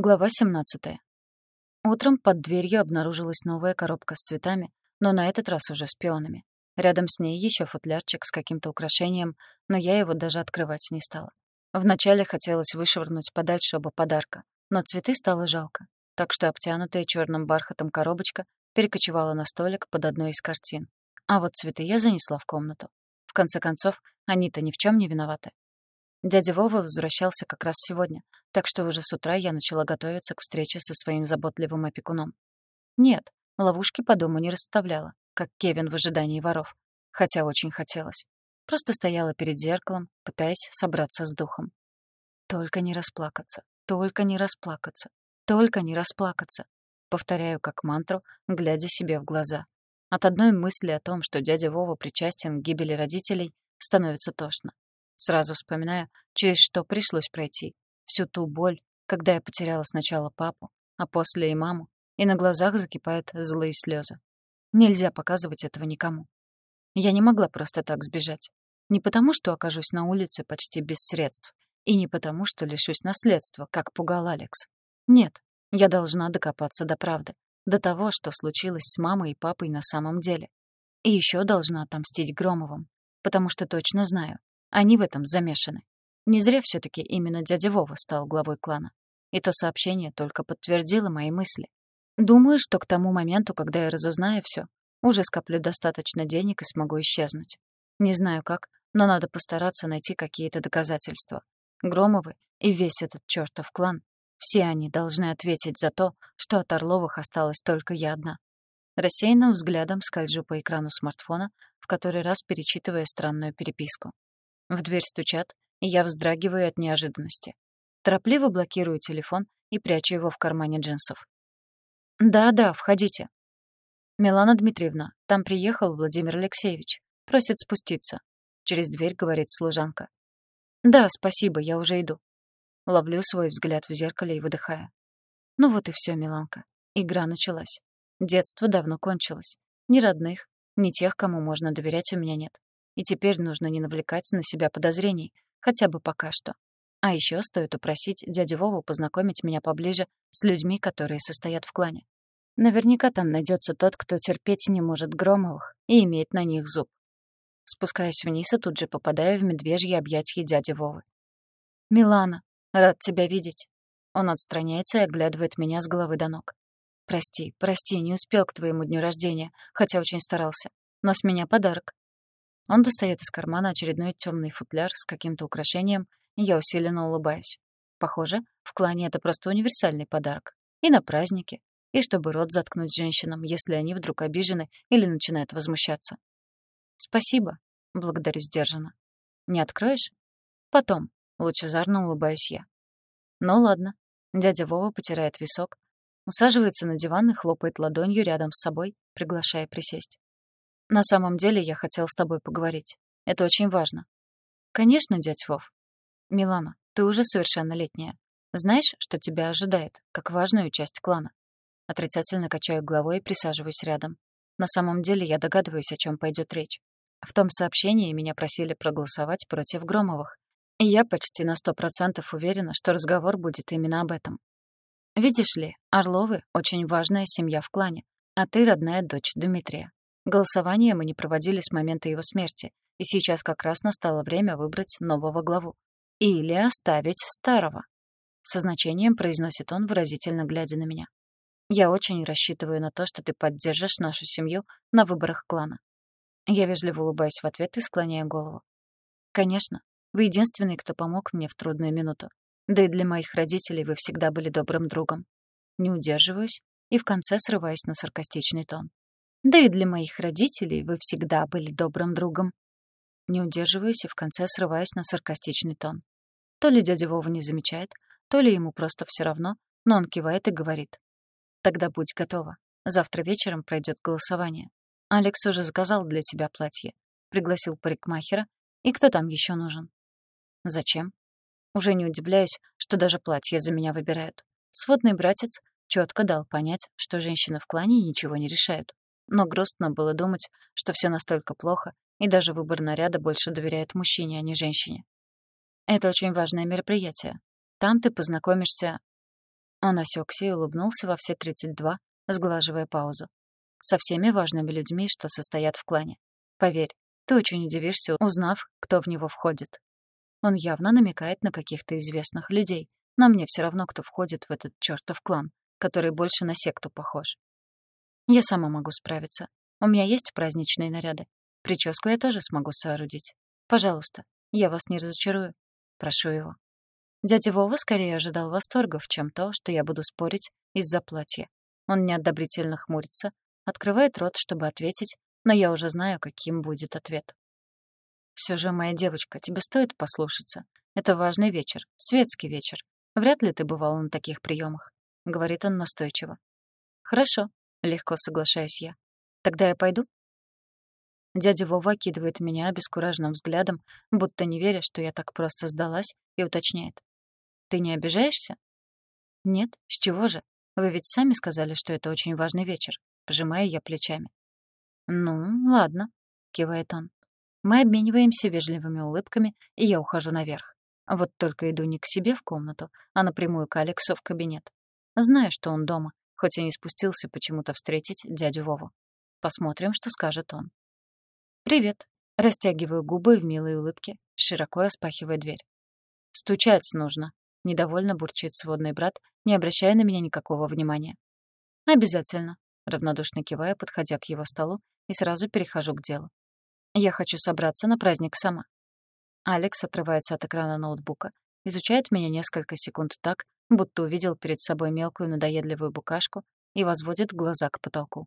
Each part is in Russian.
Глава 17. Утром под дверью обнаружилась новая коробка с цветами, но на этот раз уже с пионами. Рядом с ней еще футлярчик с каким-то украшением, но я его даже открывать не стала. Вначале хотелось вышвырнуть подальше оба подарка, но цветы стало жалко, так что обтянутая черным бархатом коробочка перекочевала на столик под одной из картин. А вот цветы я занесла в комнату. В конце концов, они-то ни в чем не виноваты. Дядя Вова возвращался как раз сегодня, так что уже с утра я начала готовиться к встрече со своим заботливым опекуном. Нет, ловушки по дому не расставляла, как Кевин в ожидании воров, хотя очень хотелось. Просто стояла перед зеркалом, пытаясь собраться с духом. Только не расплакаться, только не расплакаться, только не расплакаться. Повторяю как мантру, глядя себе в глаза. От одной мысли о том, что дядя Вова причастен к гибели родителей, становится тошно. Сразу вспоминаю, через что пришлось пройти. Всю ту боль, когда я потеряла сначала папу, а после и маму, и на глазах закипают злые слезы. Нельзя показывать этого никому. Я не могла просто так сбежать. Не потому, что окажусь на улице почти без средств, и не потому, что лишусь наследства, как пугал Алекс. Нет, я должна докопаться до правды, до того, что случилось с мамой и папой на самом деле. И еще должна отомстить Громовым, потому что точно знаю, они в этом замешаны. Не зря все таки именно дядя Вова стал главой клана. И то сообщение только подтвердило мои мысли. Думаю, что к тому моменту, когда я разузнаю все, уже скоплю достаточно денег и смогу исчезнуть. Не знаю как, но надо постараться найти какие-то доказательства. Громовы и весь этот чертов клан, все они должны ответить за то, что от Орловых осталась только я одна. Рассеянным взглядом скольжу по экрану смартфона, в который раз перечитывая странную переписку. В дверь стучат, и я вздрагиваю от неожиданности. Торопливо блокирую телефон и прячу его в кармане джинсов. «Да-да, входите». «Милана Дмитриевна, там приехал Владимир Алексеевич. Просит спуститься». Через дверь говорит служанка. «Да, спасибо, я уже иду». Ловлю свой взгляд в зеркале и выдыхаю. Ну вот и все, Миланка. Игра началась. Детство давно кончилось. Ни родных, ни тех, кому можно доверять, у меня нет. И теперь нужно не навлекать на себя подозрений, хотя бы пока что. А еще стоит упросить дядю Вову познакомить меня поближе с людьми, которые состоят в клане. Наверняка там найдется тот, кто терпеть не может Громовых и имеет на них зуб. Спускаясь вниз и тут же попадаю в медвежье объятье дяди Вовы. «Милана, рад тебя видеть». Он отстраняется и оглядывает меня с головы до ног. «Прости, прости, не успел к твоему дню рождения, хотя очень старался. Но с меня подарок. Он достает из кармана очередной темный футляр с каким-то украшением, и я усиленно улыбаюсь. Похоже, в клане это просто универсальный подарок. И на праздники, и чтобы рот заткнуть женщинам, если они вдруг обижены или начинают возмущаться. «Спасибо», — благодарю сдержанно. «Не откроешь?» «Потом», — лучезарно улыбаюсь я. «Ну ладно». Дядя Вова потирает висок, усаживается на диван и хлопает ладонью рядом с собой, приглашая присесть. На самом деле я хотел с тобой поговорить. Это очень важно. Конечно, дядь Вов. Милана, ты уже совершеннолетняя. Знаешь, что тебя ожидает, как важную часть клана? Отрицательно качаю головой и присаживаюсь рядом. На самом деле я догадываюсь, о чем пойдет речь. В том сообщении меня просили проголосовать против Громовых. И я почти на сто процентов уверена, что разговор будет именно об этом. Видишь ли, Орловы — очень важная семья в клане, а ты родная дочь Дмитрия. Голосование мы не проводили с момента его смерти, и сейчас как раз настало время выбрать нового главу. Или оставить старого. Со значением произносит он, выразительно глядя на меня. Я очень рассчитываю на то, что ты поддержишь нашу семью на выборах клана. Я вежливо улыбаюсь в ответ и склоняю голову. Конечно, вы единственный, кто помог мне в трудную минуту. Да и для моих родителей вы всегда были добрым другом. Не удерживаюсь и в конце срываюсь на саркастичный тон. Да и для моих родителей вы всегда были добрым другом. Не удерживаюсь и в конце срываюсь на саркастичный тон. То ли дядя Вова не замечает, то ли ему просто все равно, но он кивает и говорит. «Тогда будь готова. Завтра вечером пройдет голосование. Алекс уже заказал для тебя платье. Пригласил парикмахера. И кто там еще нужен?» «Зачем?» Уже не удивляюсь, что даже платье за меня выбирают. Сводный братец четко дал понять, что женщины в клане ничего не решают. Но грустно было думать, что все настолько плохо, и даже выбор наряда больше доверяет мужчине, а не женщине. Это очень важное мероприятие. Там ты познакомишься... Он осекся и улыбнулся во все 32, сглаживая паузу. «Со всеми важными людьми, что состоят в клане. Поверь, ты очень удивишься, узнав, кто в него входит. Он явно намекает на каких-то известных людей, но мне все равно, кто входит в этот чертов клан, который больше на секту похож. Я сама могу справиться. У меня есть праздничные наряды. Прическу я тоже смогу соорудить. Пожалуйста, я вас не разочарую. Прошу его. Дядя Вова скорее ожидал восторгов, чем то, что я буду спорить из-за платья. Он неодобрительно хмурится, открывает рот, чтобы ответить, но я уже знаю, каким будет ответ. Все же, моя девочка, тебе стоит послушаться. Это важный вечер, светский вечер. Вряд ли ты бывала на таких приемах, говорит он настойчиво. Хорошо, легко соглашаюсь я. Тогда я пойду? Дядя Вова окидывает меня обескураженным взглядом, будто не веря, что я так просто сдалась, и уточняет. «Ты не обижаешься?» «Нет, с чего же? Вы ведь сами сказали, что это очень важный вечер», — пожимаю я плечами. «Ну, ладно», — кивает он. Мы обмениваемся вежливыми улыбками, и я ухожу наверх. Вот только иду не к себе в комнату, а напрямую к Алексу в кабинет. Знаю, что он дома, хоть и не спустился почему-то встретить дядю Вову. Посмотрим, что скажет он. «Привет». Растягиваю губы в милой улыбке, широко распахивая дверь. «Стучать нужно», — недовольно бурчит сводный брат, не обращая на меня никакого внимания. «Обязательно», — равнодушно кивая, подходя к его столу, и сразу перехожу к делу. «Я хочу собраться на праздник сама». Алекс отрывается от экрана ноутбука, изучает меня несколько секунд так, будто увидел перед собой мелкую надоедливую букашку и возводит глаза к потолку.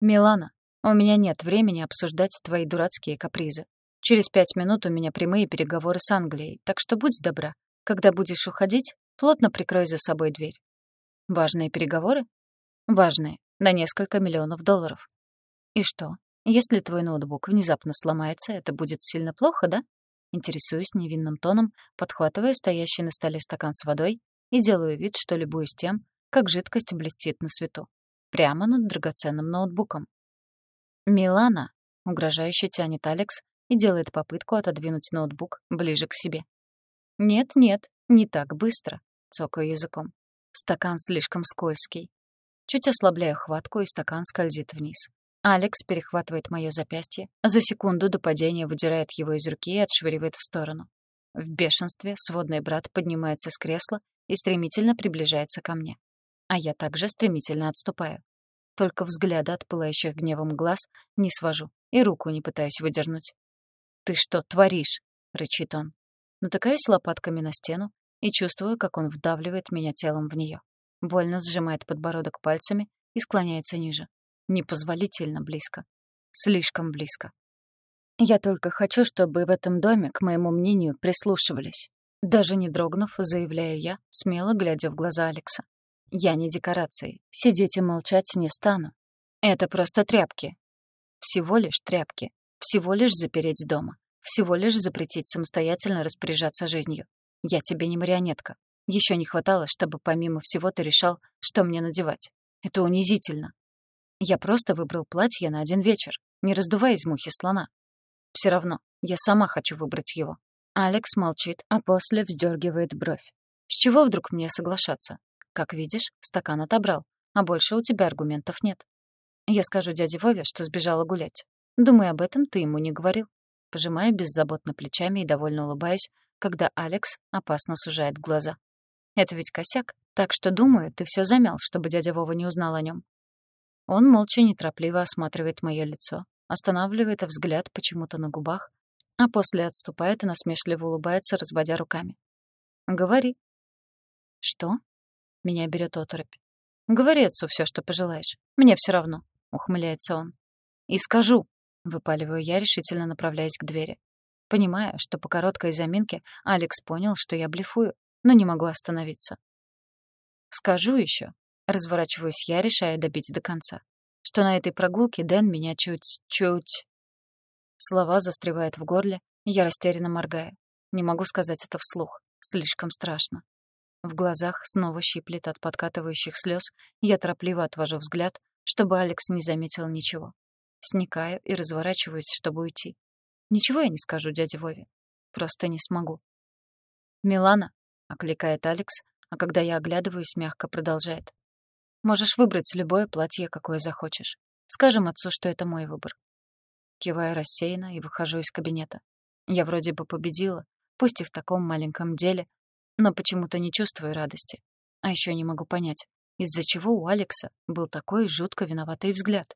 «Милана, у меня нет времени обсуждать твои дурацкие капризы. Через пять минут у меня прямые переговоры с Англией, так что будь добра. Когда будешь уходить, плотно прикрой за собой дверь. Важные переговоры? Важные. На несколько миллионов долларов. И что? Если твой ноутбук внезапно сломается, это будет сильно плохо, да? Интересуюсь невинным тоном, подхватывая стоящий на столе стакан с водой и делаю вид, что любуюсь тем, как жидкость блестит на свету. Прямо над драгоценным ноутбуком. «Милана!» — угрожающе тянет Алекс и делает попытку отодвинуть ноутбук ближе к себе. «Нет-нет, не так быстро», — цокаю языком. Стакан слишком скользкий. Чуть ослабляю хватку, и стакан скользит вниз. Алекс перехватывает моё запястье, за секунду до падения выдирает его из руки и отшвыривает в сторону. В бешенстве сводный брат поднимается с кресла и стремительно приближается ко мне. А я также стремительно отступаю. Только взгляда от пылающих гневом глаз не свожу и руку не пытаюсь выдернуть. «Ты что творишь?» — рычит он. Натыкаюсь лопатками на стену и чувствую, как он вдавливает меня телом в нее. Больно сжимает подбородок пальцами и склоняется ниже. Непозволительно близко. Слишком близко. Я только хочу, чтобы в этом доме, к моему мнению, прислушивались. Даже не дрогнув, заявляю я, смело глядя в глаза Алекса. Я не декорации. Сидеть и молчать не стану. Это просто тряпки. Всего лишь тряпки. Всего лишь запереть дома. Всего лишь запретить самостоятельно распоряжаться жизнью. Я тебе не марионетка. Еще не хватало, чтобы помимо всего ты решал, что мне надевать. Это унизительно. Я просто выбрал платье на один вечер, не раздувая из мухи слона. Все равно, я сама хочу выбрать его. Алекс молчит, а после вздергивает бровь. С чего вдруг мне соглашаться? Как видишь, стакан отобрал, а больше у тебя аргументов нет. Я скажу дяде Вове, что сбежала гулять. Думаю, об этом ты ему не говорил. Пожимаю беззаботно плечами и довольно улыбаюсь, когда Алекс опасно сужает глаза. Это ведь косяк, так что, думаю, ты все замял, чтобы дядя Вова не узнал о нем. Он молча неторопливо осматривает мое лицо, останавливает взгляд почему-то на губах, а после отступает и насмешливо улыбается, разводя руками. «Говори». «Что?» Меня берет оторопь. «Говори отцу все, что пожелаешь. Мне все равно», — ухмыляется он. «И скажу», — выпаливаю я, решительно направляясь к двери. Понимая, что по короткой заминке Алекс понял, что я блефую, но не могу остановиться. «Скажу еще», — разворачиваюсь я, решая добить до конца, что на этой прогулке Дэн меня чуть-чуть... Слова застревают в горле, я растерянно моргаю. Не могу сказать это вслух. Слишком страшно. В глазах снова щиплет от подкатывающих слез, я торопливо отвожу взгляд, чтобы Алекс не заметил ничего. Сникаю и разворачиваюсь, чтобы уйти. Ничего я не скажу дяде Вове. Просто не смогу. «Милана», — окликает Алекс, а когда я оглядываюсь, мягко продолжает. «Можешь выбрать любое платье, какое захочешь. Скажем отцу, что это мой выбор». Киваю рассеянно и выхожу из кабинета. Я вроде бы победила, пусть и в таком маленьком деле, но почему-то не чувствую радости. А еще не могу понять, из-за чего у Алекса был такой жутко виноватый взгляд.